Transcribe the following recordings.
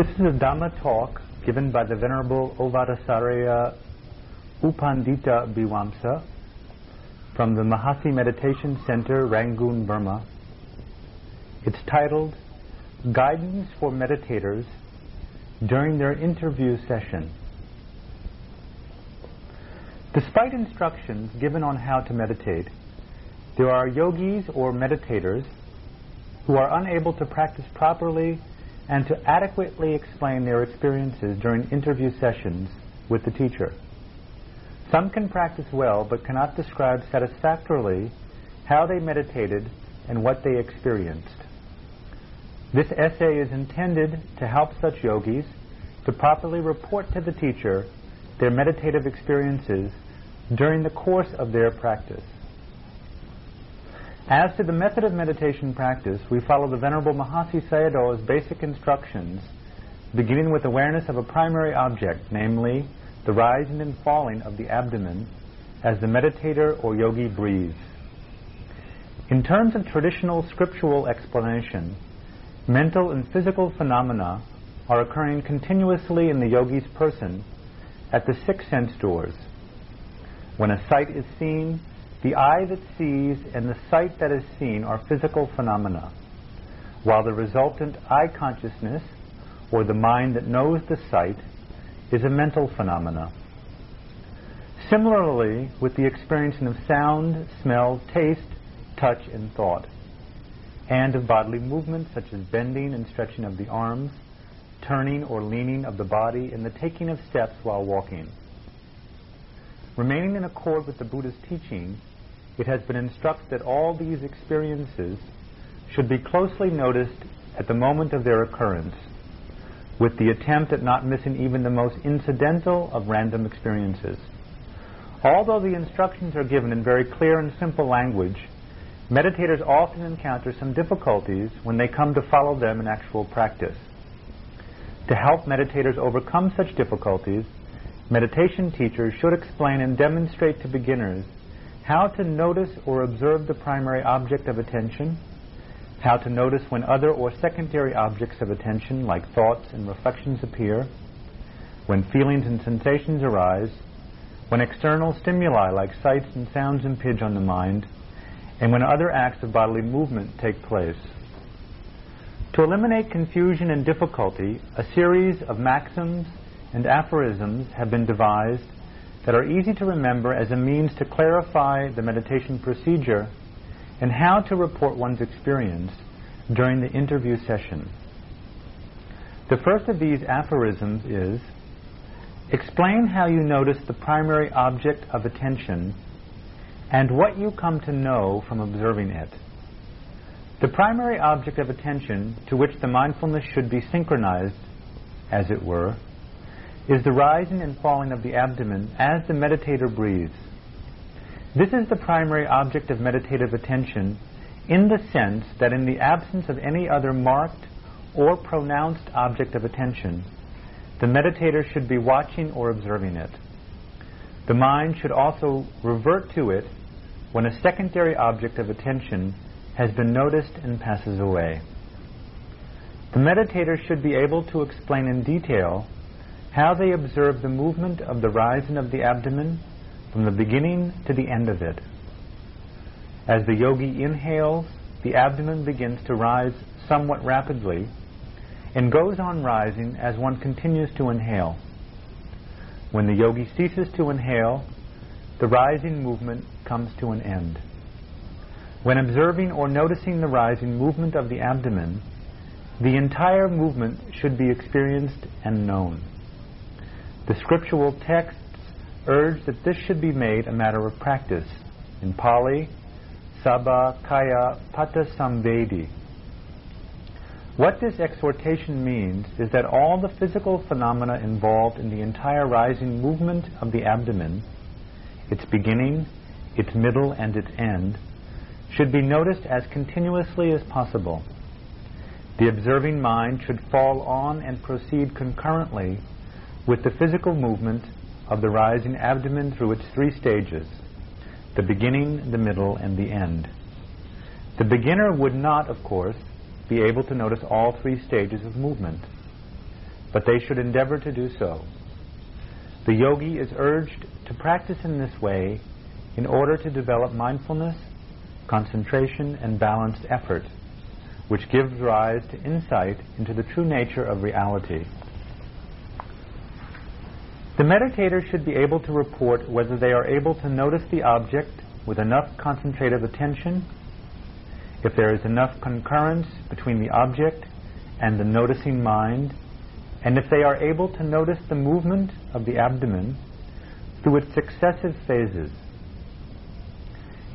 This is a Dhamma talk given by the Venerable Ovadacharya U Pandita Bhivamsa from the Mahasi Meditation Center, Rangoon, Burma. It's titled Guidance for Meditators During Their Interview Session. Despite instructions given on how to meditate, there are yogis or meditators who are unable to practice properly and to adequately explain their experiences during interview sessions with the teacher. Some can practice well but cannot describe satisfactorily how they meditated and what they experienced. This essay is intended to help such yogis to properly report to the teacher their meditative experiences during the course of their practice. As to the method of meditation practice, we follow the Venerable Mahasi Sayadaw's basic instructions, beginning with awareness of a primary object, namely the rising and falling of the abdomen as the meditator or yogi breathes. In terms of traditional scriptural explanation, mental and physical phenomena are occurring continuously in the yogi's person at the six sense doors. When a sight is seen, the eye that sees and the sight that is seen are physical phenomena, while the resultant eye consciousness, or the mind that knows the sight, is a mental phenomena. Similarly, with the experiencing of sound, smell, taste, touch, and thought, and of bodily movements such as bending and stretching of the arms, turning or leaning of the body, and the taking of steps while walking. Remaining in accord with the Buddha's teaching, it has been instructed that all these experiences should be closely noticed at the moment of their occurrence, with the attempt at not missing even the most incidental of random experiences. Although the instructions are given in very clear and simple language, meditators often encounter some difficulties when they come to follow them in actual practice. To help meditators overcome such difficulties, meditation teachers should explain and demonstrate to beginners how to notice or observe the primary object of attention, how to notice when other or secondary objects of attention, like thoughts and reflections, appear, when feelings and sensations arise, when external stimuli like sights and sounds impinge on the mind, and when other acts of bodily movement take place. To eliminate confusion and difficulty, a series of maxims and aphorisms have been devised that are easy to remember as a means to clarify the meditation procedure and how to report one's experience during the interview session. The first of these aphorisms is explain how you notice the primary object of attention and what you come to know from observing it. The primary object of attention to which the mindfulness should be synchronized, as it were, is the rising and falling of the abdomen as the meditator breathes. This is the primary object of meditative attention in the sense that in the absence of any other marked or pronounced object of attention, the meditator should be watching or observing it. The mind should also revert to it when a secondary object of attention has been noticed and passes away. The meditator should be able to explain in detail how they observe the movement of the rising of the abdomen from the beginning to the end of it. As the yogi inhales, the abdomen begins to rise somewhat rapidly and goes on rising as one continues to inhale. When the yogi ceases to inhale, the rising movement comes to an end. When observing or noticing the rising movement of the abdomen, the entire movement should be experienced and known. The scriptural texts urge that this should be made a matter of practice. In Pali, Sabba Kaya Pata Samvedi. What this exhortation means is that all the physical phenomena involved in the entire rising movement of the abdomen, its beginning, its middle, and its end, should be noticed as continuously as possible. The observing mind should fall on and proceed concurrently with the physical movement of the rising abdomen through its three stages the beginning, the middle, and the end. The beginner would not, of course, be able to notice all three stages of movement. but they should endeavor to do so. The yogi is urged to practice in this way in order to develop mindfulness, concentration, and balanced effort, which gives rise to insight into the true nature of reality. The meditator should be able to report whether they are able to notice the object with enough concentrative attention, if there is enough concurrence between the object and the noticing mind, and if they are able to notice the movement of the abdomen through its successive phases.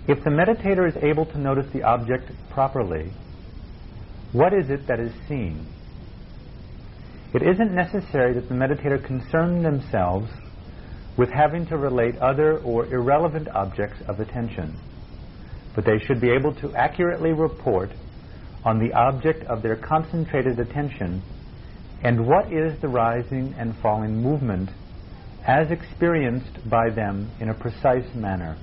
If the meditator is able to notice the object properly, what is it that is seen? It isn't necessary that the meditator concern themselves with having to relate other or irrelevant objects of attention, but they should be able to accurately report on the object of their concentrated attention and what is the rising and falling movement as experienced by them in a precise manner.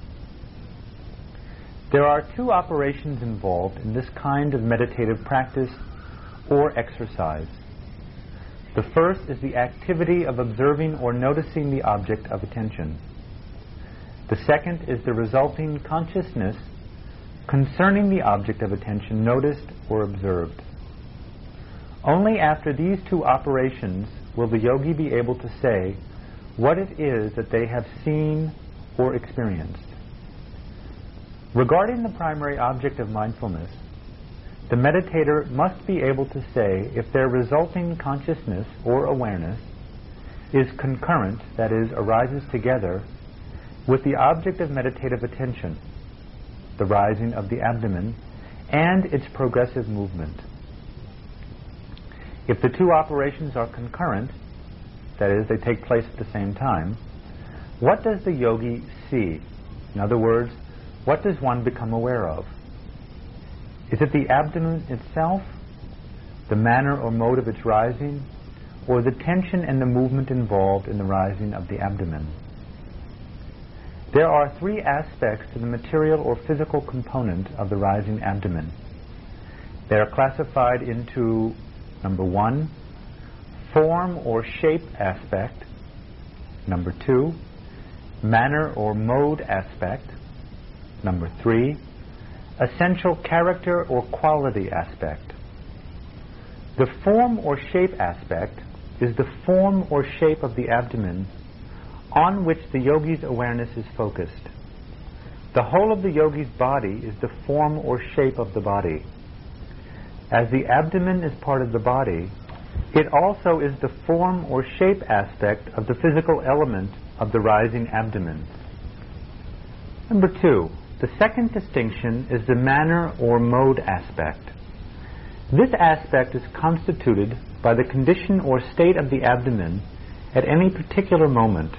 There are two operations involved in this kind of meditative practice or exercise. The first is the activity of observing or noticing the object of attention. The second is the resulting consciousness concerning the object of attention noticed or observed. Only after these two operations will the yogi be able to say what it is that they have seen or experienced. Regarding the primary object of mindfulness, the meditator must be able to say if their resulting consciousness or awareness is concurrent, that is, arises together, with the object of meditative attention, the rising of the abdomen, and its progressive movement. If the two operations are concurrent, that is, they take place at the same time, what does the yogi see? In other words, what does one become aware of? Is it the abdomen itself, the manner or mode of its rising, or the tension and the movement involved in the rising of the abdomen? There are three aspects to the material or physical component of the rising abdomen. They are classified into Number one, form or shape aspect. Number two, manner or mode aspect. Number three, essential character or quality aspect. The form or shape aspect is the form or shape of the abdomen on which the yogi's awareness is focused. The whole of the yogi's body is the form or shape of the body. As the abdomen is part of the body, it also is the form or shape aspect of the physical element of the rising abdomen. Number two, the second distinction is the manner or mode aspect. This aspect is constituted by the condition or state of the abdomen at any particular moment.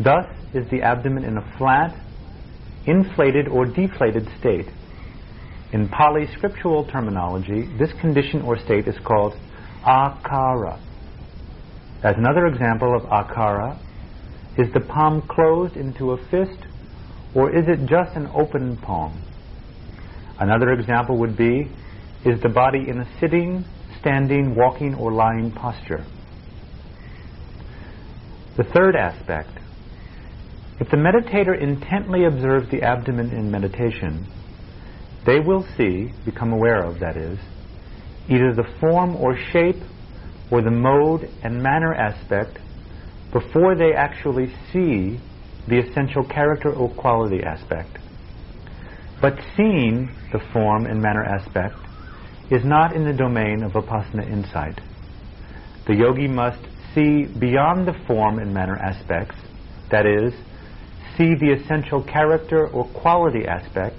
Thus is the abdomen in a flat, inflated, or deflated state. In Pali scriptural terminology, this condition or state is called akara. As another example of akara, is the palm closed into a fist or is it just an open palm? Another example would be, is the body in a sitting, standing, walking, or lying posture? The third aspect, if the meditator intently observes the abdomen in meditation, they will see, become aware of, that is, either the form or shape or the mode and manner aspect before they actually see the essential character or quality aspect. But seeing the form and manner aspect is not in the domain of vipassana insight. The yogi must see beyond the form and manner aspects, that is, see the essential character or quality aspect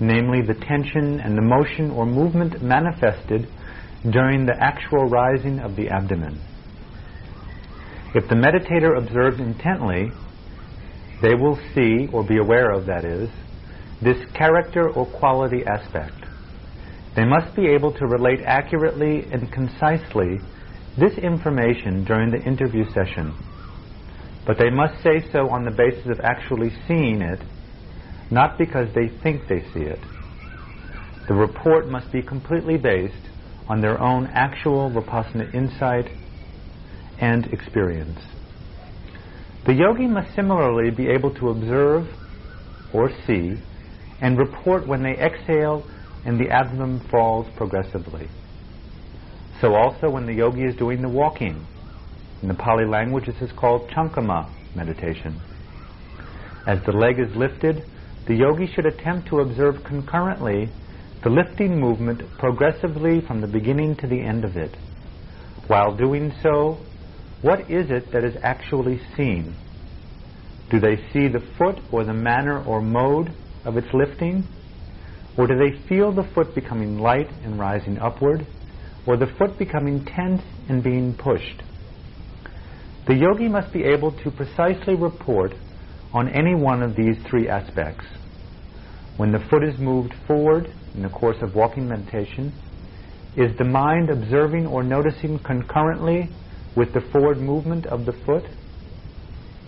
namely the tension and the motion or movement manifested during the actual rising of the abdomen. If the meditator observes intently, they will see, or be aware of that is, this character or quality aspect. They must be able to relate accurately and concisely this information during the interview session. But they must say so on the basis of actually seeing it not because they think they see it. The report must be completely based on their own actual Vipassana insight and experience. The yogi must similarly be able to observe or see and report when they exhale and the abdomen falls progressively. So also when the yogi is doing the walking. In the Pali language this is called chankama meditation. As the leg is lifted, the yogi should attempt to observe concurrently the lifting movement progressively from the beginning to the end of it. While doing so, what is it that is actually seen? Do they see the foot or the manner or mode of its lifting? Or do they feel the foot becoming light and rising upward? Or the foot becoming tense and being pushed? The yogi must be able to precisely report on any one of these three aspects. When the foot is moved forward in the course of walking meditation, is the mind observing or noticing concurrently with the forward movement of the foot?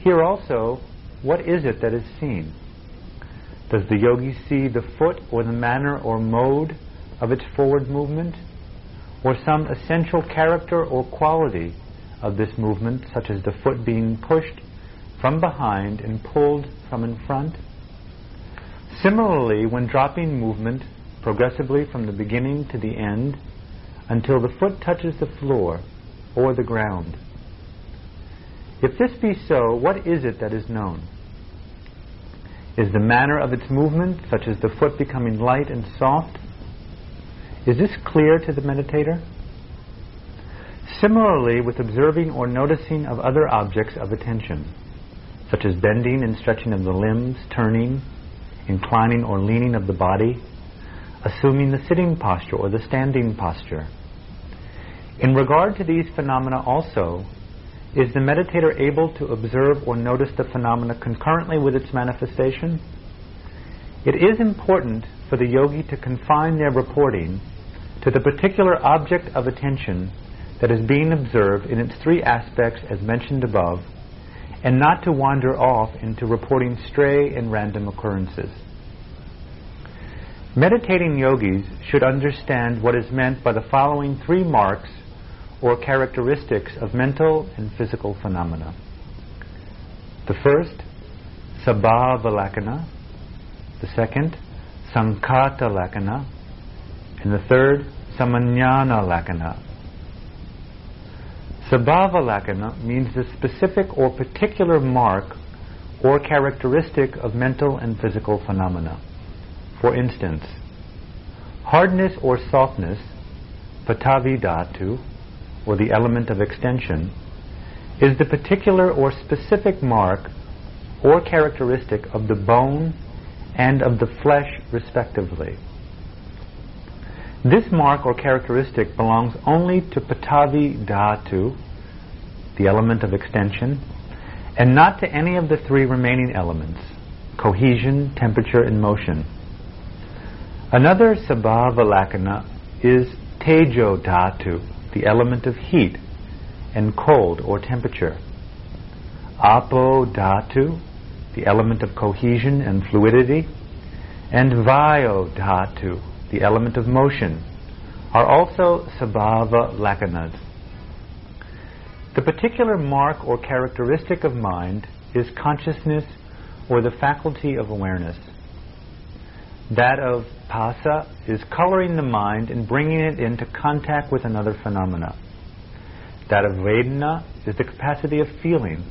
Here also, what is it that is seen? Does the yogi see the foot or the manner or mode of its forward movement? Or some essential character or quality of this movement, such as the foot being pushed from behind and pulled from in front? Similarly, when dropping movement progressively from the beginning to the end until the foot touches the floor or the ground. If this be so, what is it that is known? Is the manner of its movement, such as the foot becoming light and soft? Is this clear to the meditator? Similarly, with observing or noticing of other objects of attention, such as bending and stretching of the limbs, turning, inclining or leaning of the body, assuming the sitting posture or the standing posture. In regard to these phenomena also, is the meditator able to observe or notice the phenomena concurrently with its manifestation? It is important for the yogi to confine their reporting to the particular object of attention that is being observed in its three aspects as mentioned above, and not to wander off into reporting stray and random occurrences. Meditating yogis should understand what is meant by the following three marks or characteristics of mental and physical phenomena. The first, sabhava lakkhana. The second, sankhata lakkhana. And the third, samanyana lakkhana. Sabhava lakkhana means the specific or particular mark or characteristic of mental and physical phenomena. For instance, hardness or softness, patavi dhatu, or the element of extension, is the particular or specific mark or characteristic of the bone and of the flesh respectively. This mark or characteristic belongs only to Patavi Dhatu, the element of extension, and not to any of the three remaining elements, cohesion, temperature, and motion. Another Sabhava Lakkhana is Tejo Dhatu, the element of heat and cold or temperature. Apo dhatu, the element of cohesion and fluidity, and vayo dhatu, the element of motion, are also sabhava lakkhanas. The particular mark or characteristic of mind is consciousness or the faculty of awareness. That of Phassa is coloring the mind and bringing it into contact with another phenomena. That of Vedana is the capacity of feeling.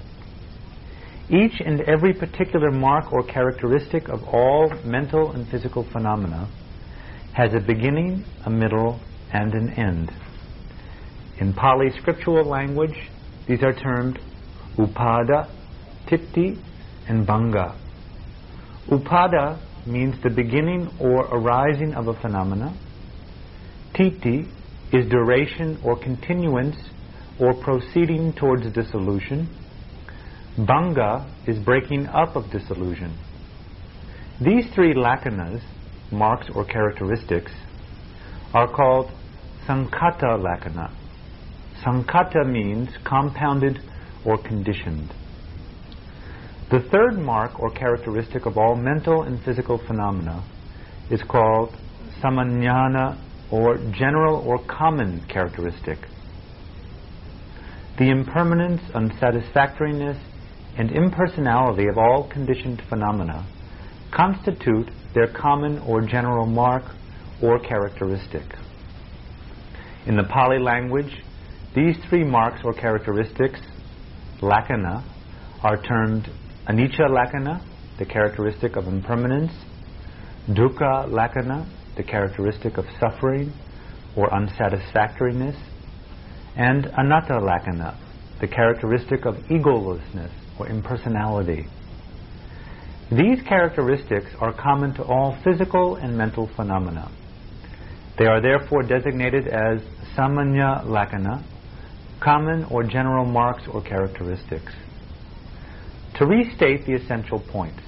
Each and every particular mark or characteristic of all mental and physical phenomena has a beginning, a middle, and an end. In Pali scriptural language, these are termed upada, thiti, and bhanga. Upada means the beginning or arising of a phenomena. Thiti is duration or continuance or proceeding towards dissolution. Bhanga is breaking up of dissolution. These three lakkhanas, marks or characteristics, are called sankhata lakkhana. Sankhata means compounded or conditioned. The third mark or characteristic of all mental and physical phenomena is called samanyana or general or common characteristic. the impermanence, unsatisfactoriness, and impersonality of all conditioned phenomena constitute their common or general mark or characteristic. In the Pali language, these three marks or characteristics, lakkhana, are termed anicca lakkhana, the characteristic of impermanence, dukkha lakkhana, the characteristic of suffering or unsatisfactoriness, and anatta lakkhana, the characteristic of egolessness or impersonality. These characteristics are common to all physical and mental phenomena. They are therefore designated as samanya lakkhana, common or general marks or characteristics. To restate the essential points,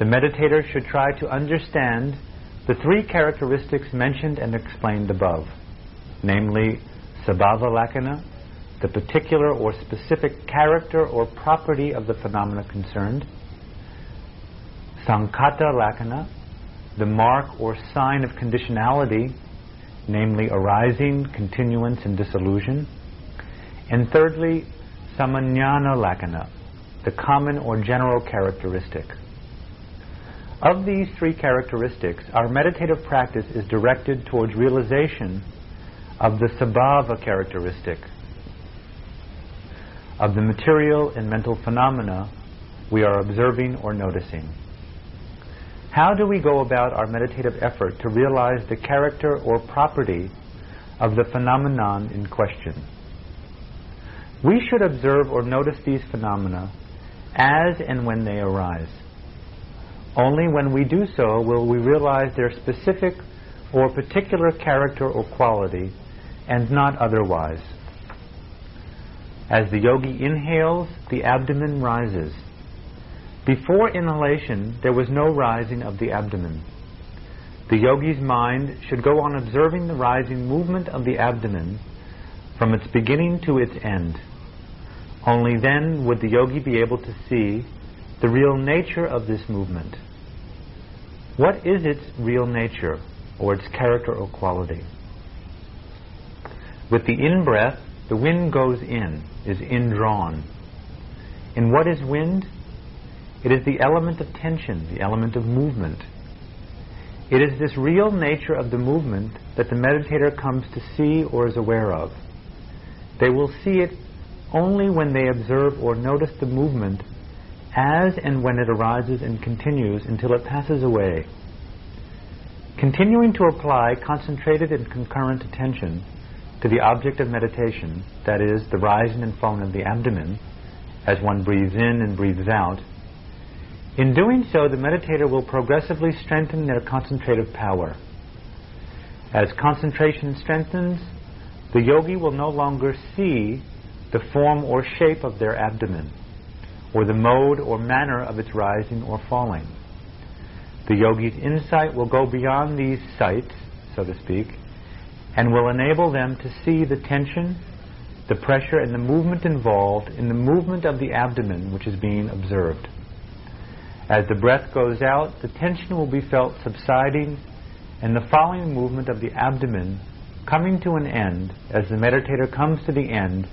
the meditator should try to understand the three characteristics mentioned and explained above, namely sabhava lakkhana, the particular or specific character or property of the phenomena concerned, sankhata lakkhana, the mark or sign of conditionality, namely arising, continuance, and dissolution, and thirdly, samanyana lakkhana, the common or general characteristic. Of these three characteristics, our meditative practice is directed towards realization of the sabhava characteristic, of the material and mental phenomena we are observing or noticing. How do we go about our meditative effort to realize the character or property of the phenomenon in question? We should observe or notice these phenomena as and when they arise. Only when we do so will we realize their specific or particular character or quality and not otherwise. As the yogi inhales, the abdomen rises. Before inhalation, there was no rising of the abdomen. The yogi's mind should go on observing the rising movement of the abdomen from its beginning to its end. Only then would the yogi be able to see the real nature of this movement. What is its real nature or its character or quality? With the in-breath, the wind goes in, is indrawn. And what is wind? It is the element of tension, the element of movement. It is this real nature of the movement that the meditator comes to see or is aware of. They will see it only when they observe or notice the movement as and when it arises and continues until it passes away. Continuing to apply concentrated and concurrent attention to the object of meditation, that is, the rising and falling of the abdomen, as one breathes in and breathes out, in doing so, the meditator will progressively strengthen their concentrative power. As concentration strengthens, the yogi will no longer see the form or shape of their abdomen, or the mode or manner of its rising or falling. The yogi's insight will go beyond these sights, so to speak, and will enable them to see the tension, the pressure, and the movement involved in the movement of the abdomen which is being observed. As the breath goes out, the tension will be felt subsiding and the following movement of the abdomen coming to an end as the meditator comes to the end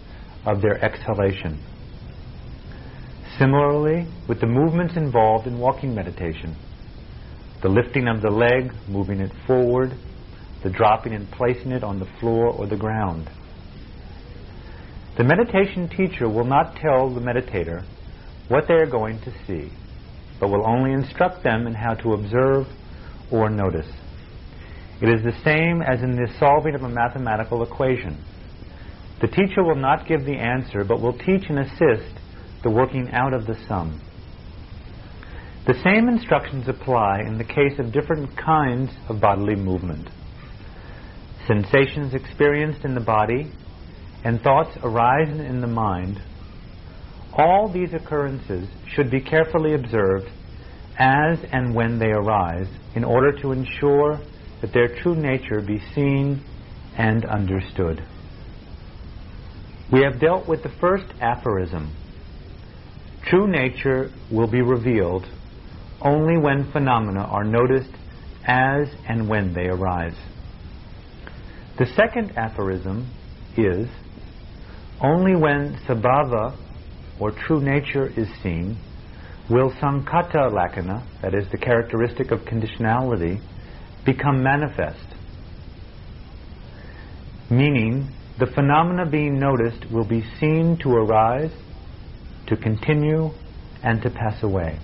of their exhalation. Similarly, with the movements involved in walking meditation, the lifting of the leg, moving it forward, the dropping and placing it on the floor or the ground. The meditation teacher will not tell the meditator what they are going to see, but will only instruct them in how to observe or notice. It is the same as in the solving of a mathematical equation. The teacher will not give the answer, but will teach and assist the working out of the sum. The same instructions apply in the case of different kinds of bodily movement. Sensations experienced in the body and thoughts arising in the mind, all these occurrences should be carefully observed as and when they arise in order to ensure that their true nature be seen and understood. We have dealt with the first aphorism. True nature will be revealed only when phenomena are noticed as and when they arise. The second aphorism is Only when sabhava, or true nature, is seen, will sankhata lakkhana, that is, the characteristic of conditionality, become manifest. Meaning, the phenomena being noticed will be seen to arise, to continue, and to pass away.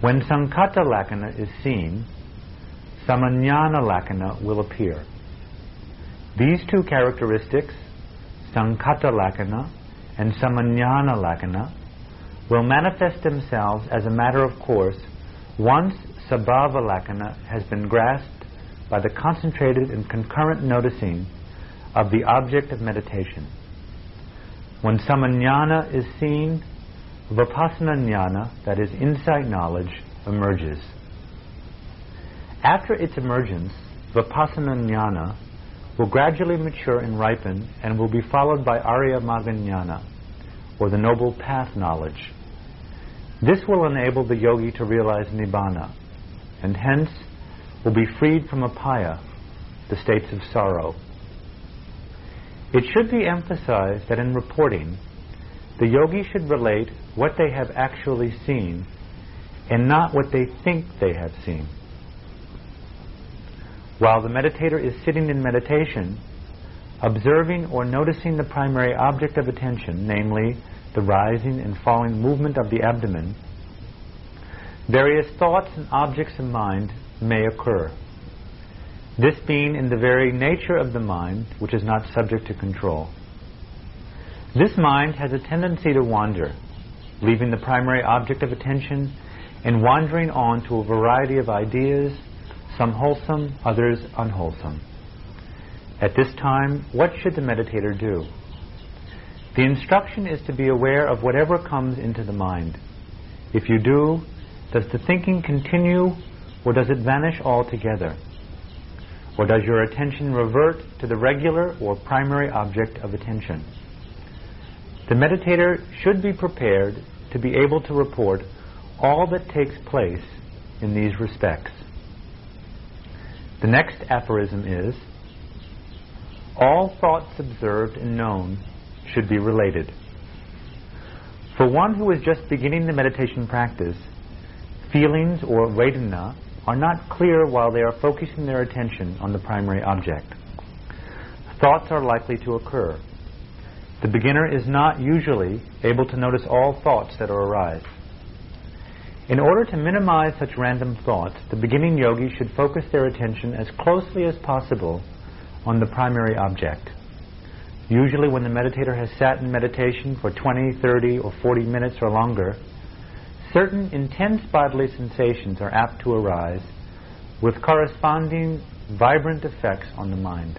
When sankhata lakkhana is seen, samajnana lakkhana will appear. These two characteristics, sankhata lakkhana and samajnana lakkhana, will manifest themselves as a matter of course once sabhava lakkhana has been grasped by the concentrated and concurrent noticing of the object of meditation. When samajnana is seen, vipassana jnana, that is insight knowledge, emerges. After its emergence, vipassana jnana will gradually mature and ripen and will be followed by arya magga or the noble path knowledge. This will enable the yogi to realize nibbana, and hence will be freed from apaya, the states of sorrow. It should be emphasized that in reporting, the yogi should relate what they have actually seen and not what they think they have seen. While the meditator is sitting in meditation, observing or noticing the primary object of attention, namely the rising and falling movement of the abdomen, various thoughts and objects of mind may occur. This being in the very nature of the mind, which is not subject to control. This mind has a tendency to wander, leaving the primary object of attention and wandering on to a variety of ideas, some wholesome, others unwholesome. At this time, what should the meditator do? The instruction is to be aware of whatever comes into the mind. If you do, does the thinking continue or does it vanish altogether? Or does your attention revert to the regular or primary object of attention? The meditator should be prepared to be able to report all that takes place in these respects. The next aphorism is all thoughts observed and known should be related. For one who is just beginning the meditation practice, feelings or vedana are not clear while they are focusing their attention on the primary object. Thoughts are likely to occur. The beginner is not usually able to notice all thoughts that arise. In order to minimize such random thoughts, the beginning yogi should focus their attention as closely as possible on the primary object. Usually when the meditator has sat in meditation for 20, 30, or 40 minutes or longer, certain intense bodily sensations are apt to arise with corresponding vibrant effects on the mind.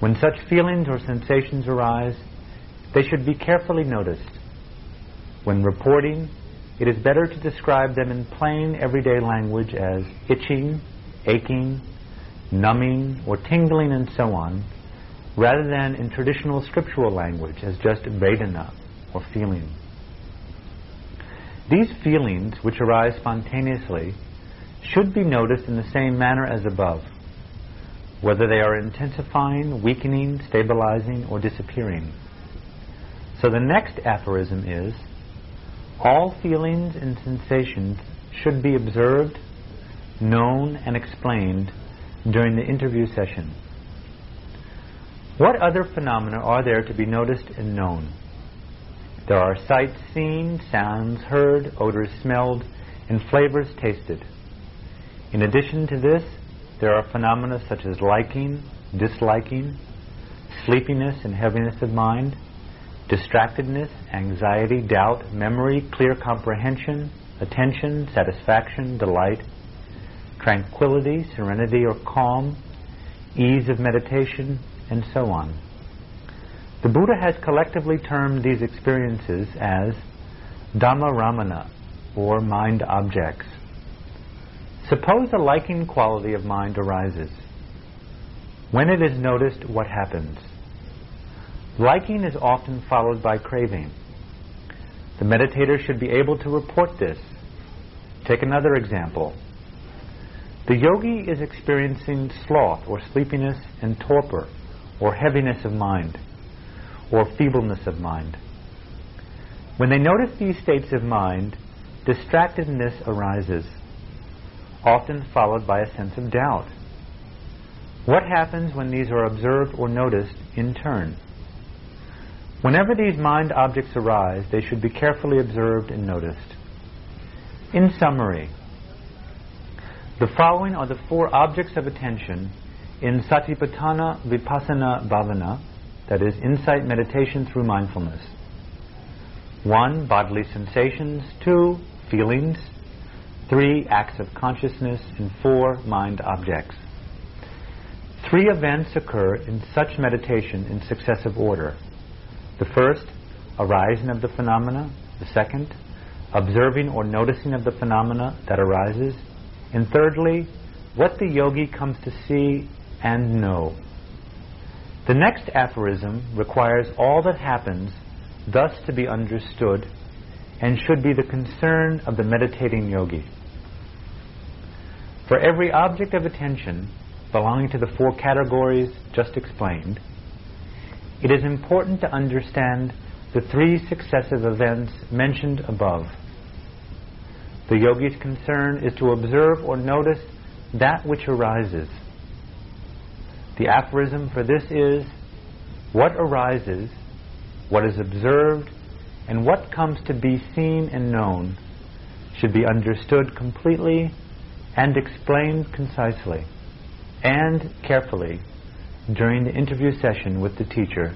When such feelings or sensations arise, they should be carefully noticed. When reporting, it is better to describe them in plain everyday language as itching, aching, numbing, or tingling and so on, rather than in traditional scriptural language as just vedana or feeling. These feelings, which arise spontaneously, should be noticed in the same manner as above, whether they are intensifying, weakening, stabilizing, or disappearing. So the next aphorism is all feelings and sensations should be observed, known, and explained during the interview session. What other phenomena are there to be noticed and known? There are sights seen, sounds heard, odors smelled, and flavors tasted. In addition to this, there are phenomena such as liking, disliking, sleepiness and heaviness of mind, distractedness, anxiety, doubt, memory, clear comprehension, attention, satisfaction, delight, tranquility, serenity or calm, ease of meditation, and so on. The Buddha has collectively termed these experiences as Dhamma Rammana, or mind objects. Suppose a liking quality of mind arises. When it is noticed, what happens? Liking is often followed by craving. The meditator should be able to report this. Take another example. The yogi is experiencing sloth or sleepiness and torpor or heaviness of mind. Or feebleness of mind. When they notice these states of mind, distractedness arises, often followed by a sense of doubt. What happens when these are observed or noticed in turn? Whenever these mind objects arise, they should be carefully observed and noticed. In summary, the following are the four objects of attention in Satipatthana Vipassana Bhavana, that is, insight meditation through mindfulness. One, bodily sensations. Two, feelings. Three, acts of consciousness. And four, mind objects. Three events occur in such meditation in successive order. The first, arising of the phenomena. The second, observing or noticing of the phenomena that arises. And thirdly, what the yogi comes to see and know. The next aphorism requires all that happens thus to be understood and should be the concern of the meditating yogi. For every object of attention belonging to the four categories just explained, it is important to understand the three successive events mentioned above. The yogi's concern is to observe or notice that which arises. The aphorism for this is what arises, what is observed, and what comes to be seen and known should be understood completely and explained concisely and carefully during the interview session with the teacher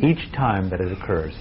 each time that it occurs.